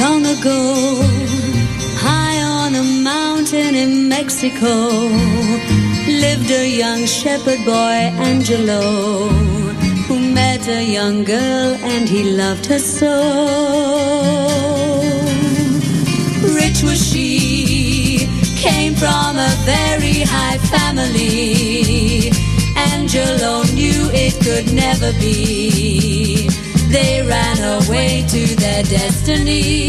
ago, high on a mountain in Mexico, lived a young shepherd boy, Angelo, who met a young girl and he loved her so. Rich was she, came from a very high family. Angelo knew it could never be way to their destiny.